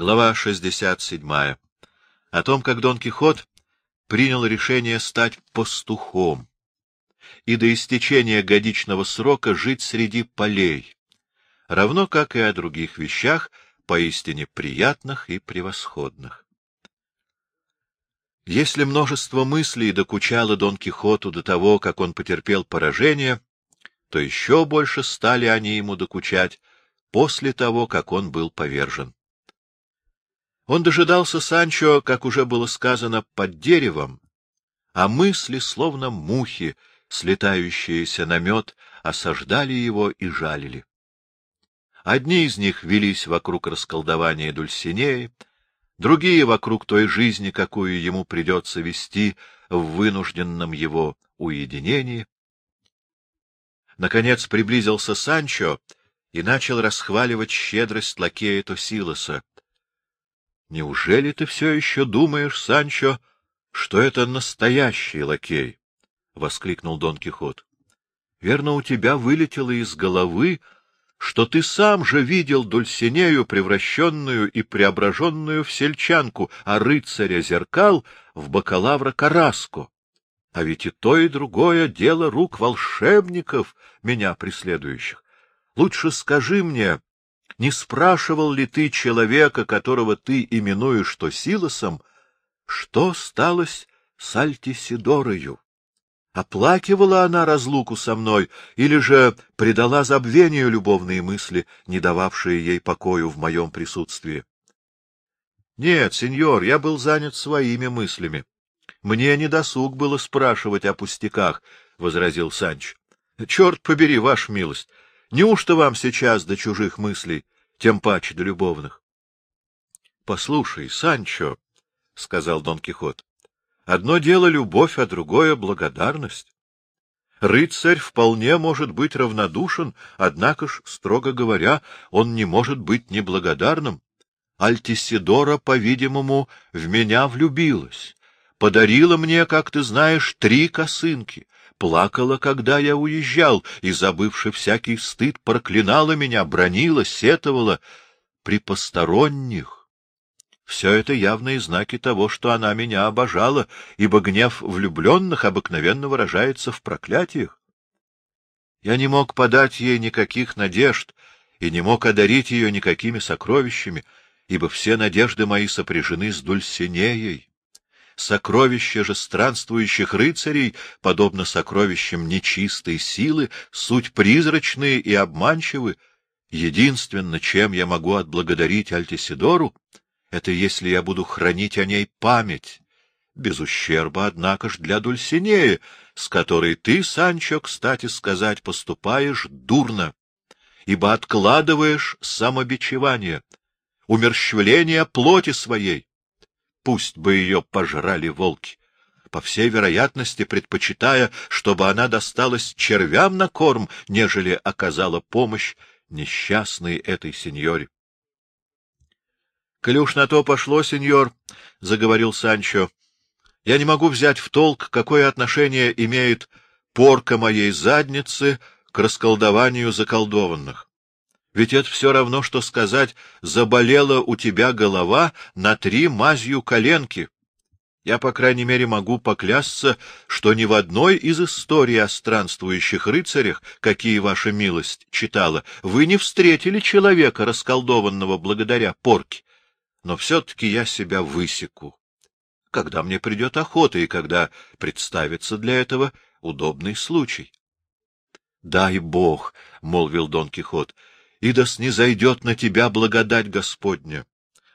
Глава 67. О том, как Дон Кихот принял решение стать пастухом и до истечения годичного срока жить среди полей, равно как и о других вещах, поистине приятных и превосходных. Если множество мыслей докучало Дон Кихоту до того, как он потерпел поражение, то еще больше стали они ему докучать после того, как он был повержен. Он дожидался Санчо, как уже было сказано, под деревом, а мысли, словно мухи, слетающиеся на мед, осаждали его и жалили. Одни из них велись вокруг расколдования Дульсинеи, другие — вокруг той жизни, какую ему придется вести в вынужденном его уединении. Наконец приблизился Санчо и начал расхваливать щедрость лакея Тосилоса. — Неужели ты все еще думаешь, Санчо, что это настоящий лакей? — воскликнул Дон Кихот. — Верно, у тебя вылетело из головы, что ты сам же видел Дульсинею, превращенную и преображенную в сельчанку, а рыцаря зеркал — в бакалавра Караско. А ведь и то, и другое — дело рук волшебников, меня преследующих. Лучше скажи мне, не спрашивал ли ты человека, которого ты именуешь то Силосом, что сталось с Альтисидорою? Оплакивала она разлуку со мной или же предала забвению любовные мысли, не дававшие ей покою в моем присутствии? — Нет, сеньор, я был занят своими мыслями. Мне не досуг было спрашивать о пустяках, — возразил Санч. — Черт побери, ваша милость, Неужто вам сейчас до чужих мыслей, тем паче до любовных? — Послушай, Санчо, — сказал Дон Кихот, — одно дело любовь, а другое — благодарность. Рыцарь вполне может быть равнодушен, однако ж, строго говоря, он не может быть неблагодарным. Альтисидора, по-видимому, в меня влюбилась, подарила мне, как ты знаешь, три косынки, плакала, когда я уезжал, и, забывши всякий стыд, проклинала меня, бронила, сетовала при посторонних. Все это явные знаки того, что она меня обожала, ибо гнев влюбленных обыкновенно выражается в проклятиях. Я не мог подать ей никаких надежд и не мог одарить ее никакими сокровищами, ибо все надежды мои сопряжены с Дульсинеей. Сокровища же странствующих рыцарей, подобно сокровищам нечистой силы, суть призрачные и обманчивы. Единственно, чем я могу отблагодарить Альтисидору, это если я буду хранить о ней память, без ущерба, однако ж, для Дульсинеи, с которой ты, Санчо, кстати сказать, поступаешь дурно, ибо откладываешь самобичевание, умерщвление плоти своей пусть бы ее пожрали волки, по всей вероятности предпочитая, чтобы она досталась червям на корм, нежели оказала помощь несчастной этой сеньоре. — уж на то пошло, сеньор, — заговорил Санчо, — я не могу взять в толк, какое отношение имеет порка моей задницы к расколдованию заколдованных. Ведь это все равно, что сказать «заболела у тебя голова на три мазью коленки». Я, по крайней мере, могу поклясться, что ни в одной из историй о странствующих рыцарях, какие ваша милость читала, вы не встретили человека, расколдованного благодаря порке. Но все-таки я себя высеку, когда мне придет охота и когда представится для этого удобный случай. — Дай бог, — молвил Дон Кихот, и да снизойдет на тебя благодать Господня,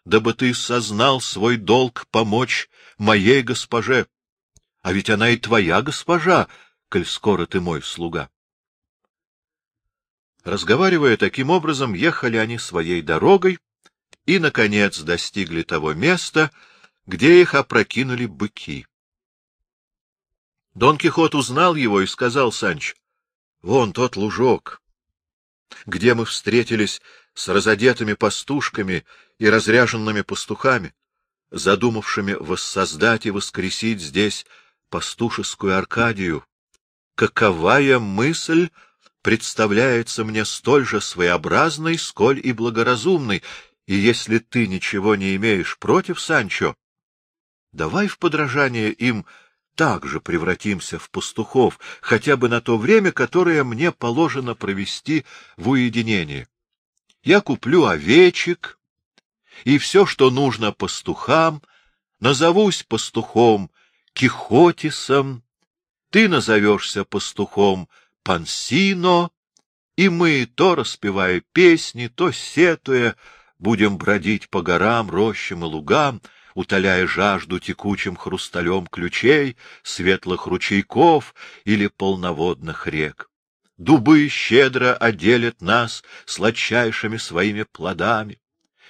дабы ты сознал свой долг помочь моей госпоже. А ведь она и твоя госпожа, коль скоро ты мой слуга. Разговаривая таким образом, ехали они своей дорогой и, наконец, достигли того места, где их опрокинули быки. Дон Кихот узнал его и сказал Санч: Вон тот лужок, где мы встретились с разодетыми пастушками и разряженными пастухами, задумавшими воссоздать и воскресить здесь пастушескую Аркадию. Каковая мысль представляется мне столь же своеобразной, сколь и благоразумной, И если ты ничего не имеешь против, Санчо, давай в подражание им также превратимся в пастухов, хотя бы на то время, которое мне положено провести в уединении. Я куплю овечек и все, что нужно пастухам, назовусь пастухом Кихотисом, ты назовешься пастухом Пансино, и мы, то распевая песни, то сетуя, будем бродить по горам, рощам и лугам, утоляя жажду текучим хрусталем ключей, светлых ручейков или полноводных рек. Дубы щедро оделят нас сладчайшими своими плодами.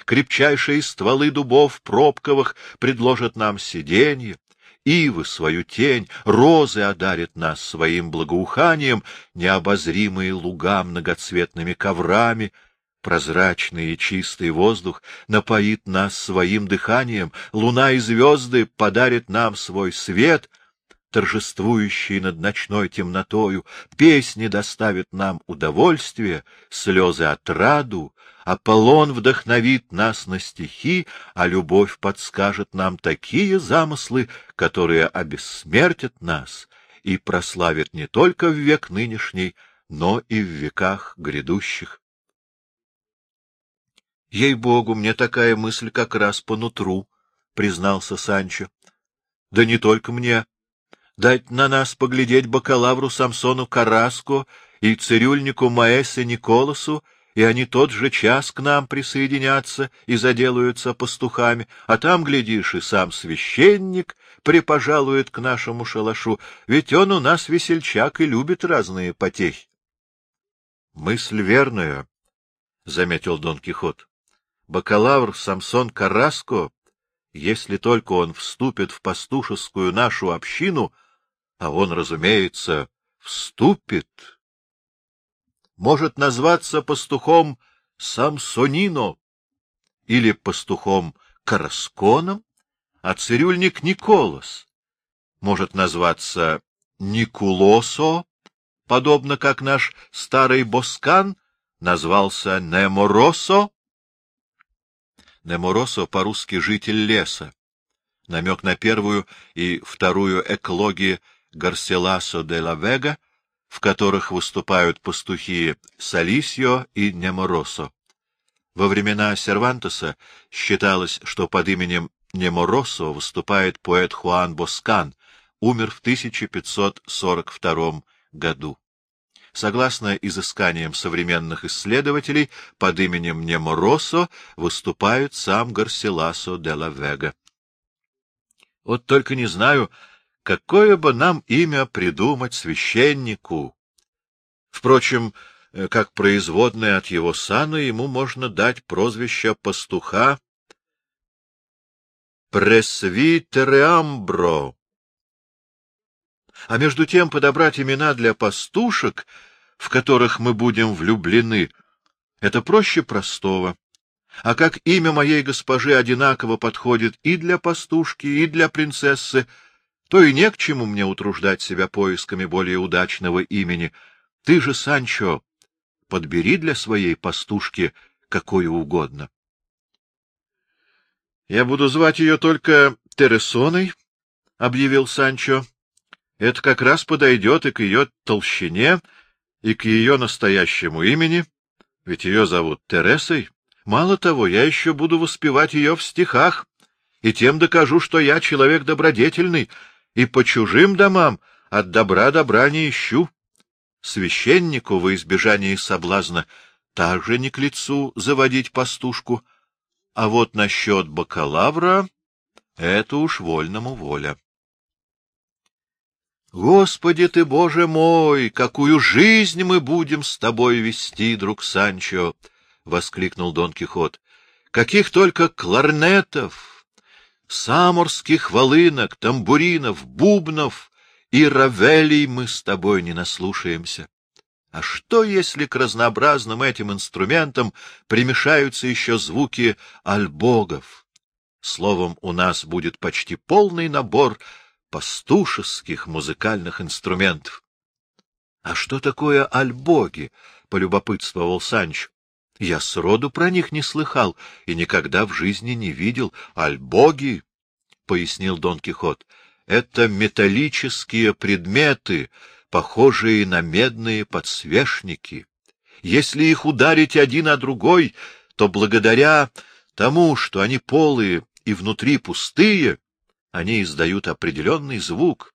Крепчайшие стволы дубов пробковых предложат нам сиденье, ивы свою тень, розы одарят нас своим благоуханием, необозримые луга многоцветными коврами, прозрачный и чистый воздух напоит нас своим дыханием, луна и звезды подарят нам свой свет, торжествующий над ночной темнотою, песни доставят нам удовольствие, слезы отраду, Аполлон вдохновит нас на стихи, а любовь подскажет нам такие замыслы, которые обессмертят нас и прославят не только в век нынешний, но и в веках грядущих. — Ей-богу, мне такая мысль как раз по нутру, — признался Санчо. — Да не только мне. Дать на нас поглядеть бакалавру Самсону Караско и цирюльнику Маэсе Николасу и они тот же час к нам присоединятся и заделаются пастухами, а там, глядишь, и сам священник припожалует к нашему шалашу, ведь он у нас весельчак и любит разные потехи. — Мысль верная, — заметил Дон Кихот. — Бакалавр Самсон Караско, если только он вступит в пастушескую нашу общину, а он, разумеется, вступит, может назваться пастухом Самсонино или пастухом Карасконом, а цирюльник Николас может назваться Никулосо, подобно как наш старый Боскан назвался Неморосо. Неморосо по-русски «житель леса», намек на первую и вторую эклоги Гарселасо де ла Вега, в которых выступают пастухи Салисио и Неморосо. Во времена Сервантеса считалось, что под именем Неморосо выступает поэт Хуан Боскан, умер в 1542 году. Согласно изысканиям современных исследователей, под именем Неморосо выступает сам Гарсиласо де ла Вега. Вот только не знаю, какое бы нам имя придумать священнику. Впрочем, э, как производное от его сана, ему можно дать прозвище пастуха Пресвитереамбро. А между тем подобрать имена для пастушек, в которых мы будем влюблены, это проще простого. А как имя моей госпожи одинаково подходит и для пастушки, и для принцессы, то и не к чему мне утруждать себя поисками более удачного имени. Ты же, Санчо, подбери для своей пастушки какое угодно. — Я буду звать ее только Тересоной, — объявил Санчо. — Это как раз подойдет и к ее толщине, и к ее настоящему имени, ведь ее зовут Тересой. Мало того, я еще буду воспевать ее в стихах, и тем докажу, что я человек добродетельный, и по чужим домам от добра добра не ищу. Священнику во избежание соблазна также не к лицу заводить пастушку, а вот насчет бакалавра — это уж вольному воля. Господи ты, Боже мой, какую жизнь мы будем с тобой вести, друг Санчо! — воскликнул Дон Кихот. — Каких только кларнетов! саморских волынок, тамбуринов, бубнов и равелей мы с тобой не наслушаемся. А что, если к разнообразным этим инструментам примешаются еще звуки альбогов? Словом, у нас будет почти полный набор пастушеских музыкальных инструментов. — А что такое альбоги? — полюбопытствовал Санч. Я сроду про них не слыхал и никогда в жизни не видел. Альбоги, — пояснил Дон Кихот, — это металлические предметы, похожие на медные подсвечники. Если их ударить один о другой, то благодаря тому, что они полые и внутри пустые, они издают определенный звук,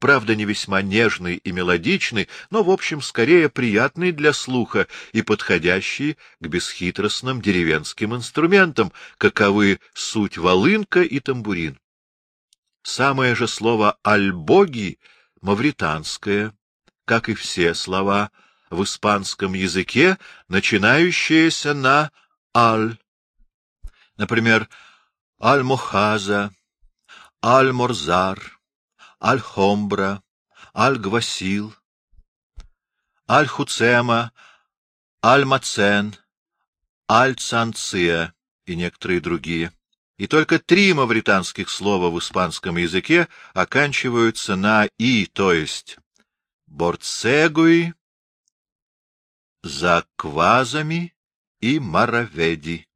правда, не весьма нежный и мелодичный, но, в общем, скорее приятный для слуха и подходящий к бесхитростным деревенским инструментам, каковы суть волынка и тамбурин. Самое же слово «альбоги» мавританское, как и все слова в испанском языке, начинающиеся на «аль». Например, «аль-мохаза», «аль-морзар», Аль-Хомбра, Аль-Гвасил, Аль-Хуцема, Аль-Мацен, Аль-Цанция и некоторые другие. И только три мавританских слова в испанском языке оканчиваются на «и», то есть «борцегуи», «заквазами» и «мараведи».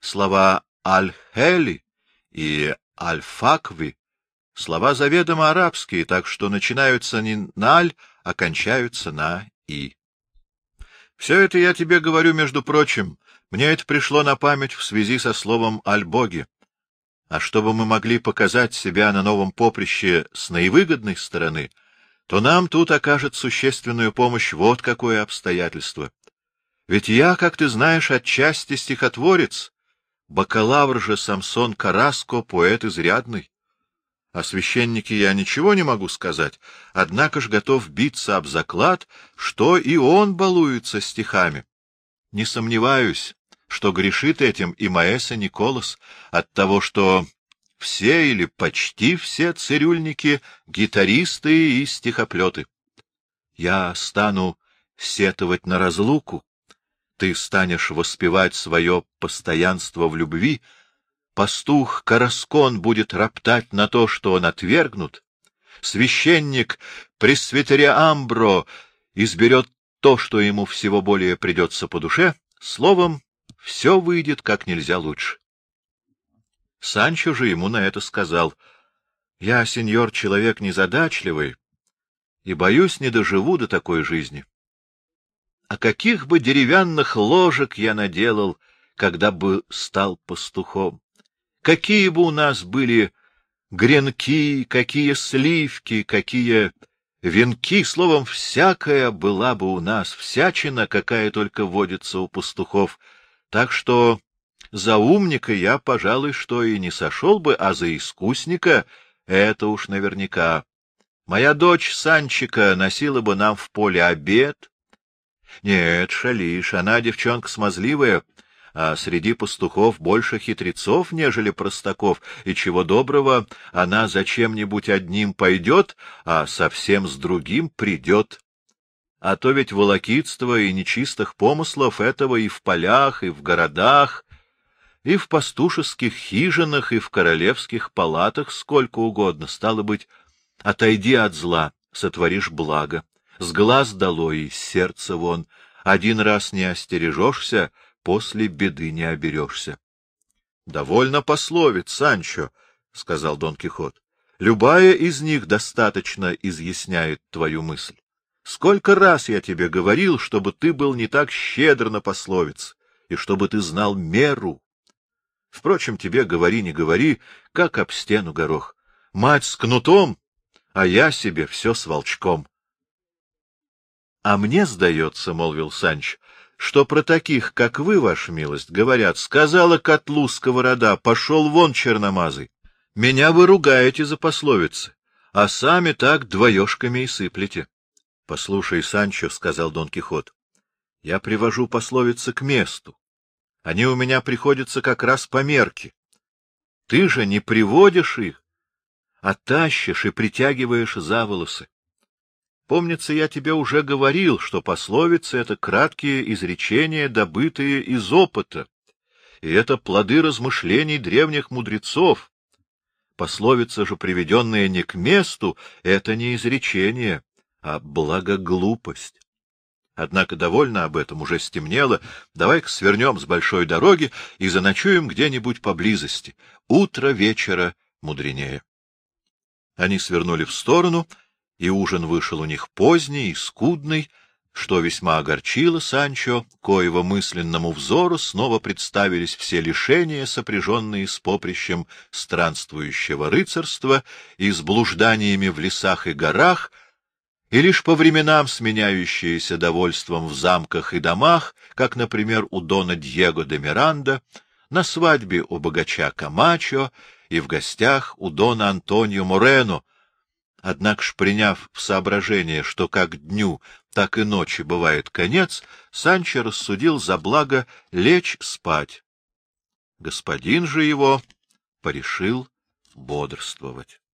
Слова «аль-хели» и «аль-факви» Слова заведомо арабские, так что начинаются не на «аль», а кончаются на «и». Все это я тебе говорю, между прочим. Мне это пришло на память в связи со словом «альбоги». А чтобы мы могли показать себя на новом поприще с наивыгодной стороны, то нам тут окажет существенную помощь вот какое обстоятельство. Ведь я, как ты знаешь, отчасти стихотворец, бакалавр же Самсон Караско, поэт изрядный. О священнике я ничего не могу сказать, однако ж готов биться об заклад, что и он балуется стихами. Не сомневаюсь, что грешит этим и Маэса Николас от того, что все или почти все цирюльники — гитаристы и стихоплеты. Я стану сетовать на разлуку, ты станешь воспевать свое постоянство в любви — Пастух Караскон будет роптать на то, что он отвергнут. Священник Пресвитерия Амбро изберет то, что ему всего более придется по душе. Словом, все выйдет как нельзя лучше. Санчо же ему на это сказал. — Я, сеньор, человек незадачливый, и, боюсь, не доживу до такой жизни. А каких бы деревянных ложек я наделал, когда бы стал пастухом? Какие бы у нас были гренки, какие сливки, какие венки, словом, всякая была бы у нас, всячина, какая только водится у пастухов. Так что за умника я, пожалуй, что и не сошел бы, а за искусника — это уж наверняка. Моя дочь Санчика носила бы нам в поле обед. Нет, шалишь, она девчонка смазливая, а среди пастухов больше хитрецов, нежели простаков, и чего доброго, она за чем-нибудь одним пойдет, а совсем с другим придет. А то ведь волокитство и нечистых помыслов этого и в полях, и в городах, и в пастушеских хижинах, и в королевских палатах сколько угодно. Стало быть, отойди от зла, сотворишь благо. С глаз долой и сердце вон. Один раз не остережешься, после беды не оберешься. — Довольно пословиц, Санчо, — сказал Дон Кихот. — Любая из них достаточно изъясняет твою мысль. Сколько раз я тебе говорил, чтобы ты был не так щедр на пословиц, и чтобы ты знал меру. Впрочем, тебе говори, не говори, как об стену горох. Мать с кнутом, а я себе все с волчком. — А мне сдается, — молвил Санч, что про таких, как вы, ваша милость, говорят, сказала котлу сковорода, пошел вон черномазый. Меня вы ругаете за пословицы, а сами так двоежками и сыплете. — Послушай, Санчо, — сказал Дон Кихот, — я привожу пословицы к месту. Они у меня приходятся как раз по мерке. Ты же не приводишь их, а тащишь и притягиваешь за волосы. Помнится, я тебе уже говорил, что пословицы — это краткие изречения, добытые из опыта, и это плоды размышлений древних мудрецов. Пословица же, приведенная не к месту, — это не изречение, а благоглупость. Однако довольно об этом, уже стемнело. Давай-ка свернем с большой дороги и заночуем где-нибудь поблизости. Утро вечера мудренее. Они свернули в сторону, и ужин вышел у них поздний и скудный, что весьма огорчило Санчо, коего мысленному взору снова представились все лишения, сопряженные с поприщем странствующего рыцарства и с блужданиями в лесах и горах — и лишь по временам сменяющиеся довольством в замках и домах, как, например, у дона Диего де Миранда, на свадьбе у богача Камачо и в гостях у дона Антонио Морено. Однако ж, приняв в соображение, что как дню, так и ночи бывает конец, Санчо рассудил за благо лечь спать. Господин же его порешил бодрствовать.